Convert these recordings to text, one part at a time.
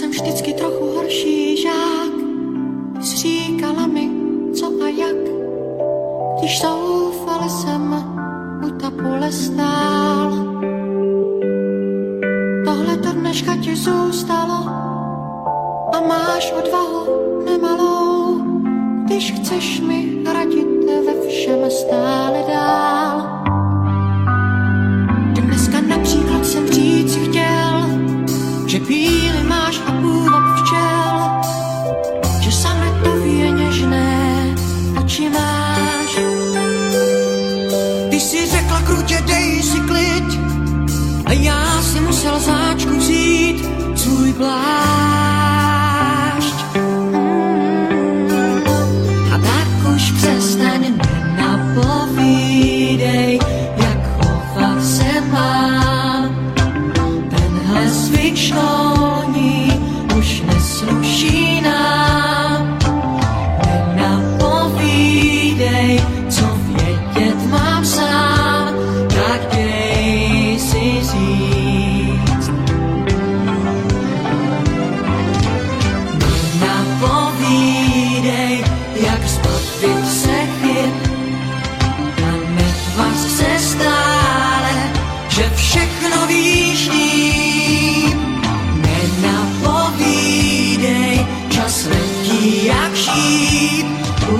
vždycky trochu horší žák. Říkala mi, co a jak, když zoufale jsem u tabule stál. Tohle to dneška ti zůstalo a máš odvahu nemalou, když chceš mi radit ve všem stále dál. blind. Zbavit se chyb a netvař se stále, že všechno víš líp. Nenapovídej, čas letí jak šíp,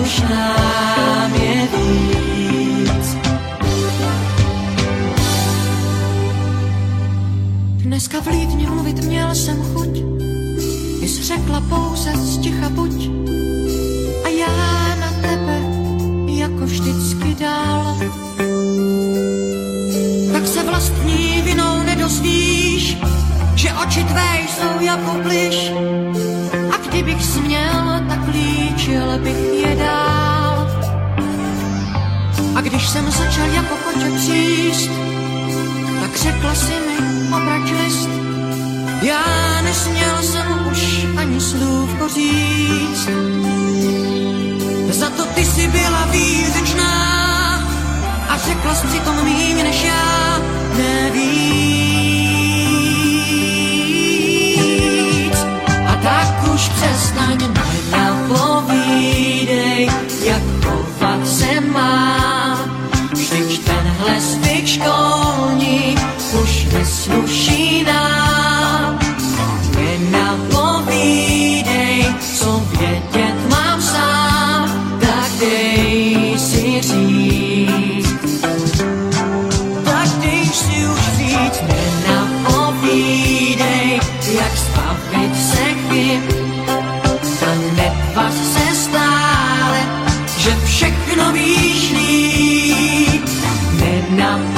už nám je víc. Dneska v Lídni mluvit měl jsem chuť, jsi řekla pouze sticha buď jako plyš a kdybych směl, tak líčil bych je dál. A když jsem začal jako kotě příst, tak řekla si mi obrať list. Já nesměl jsem už ani slůvko říct. Za to ty si byla výřečná a řekla jsi přitom míň než já. Nevíš, ses na ně jak chovat se má. Vždyť tenhle styk školní už nesluší nám. Nenapovídej, co vědět mám sám, tak dej si říct. Tak dej si už říct, jak zbavit se.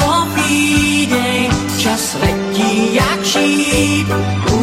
won't be day, just like the sheep.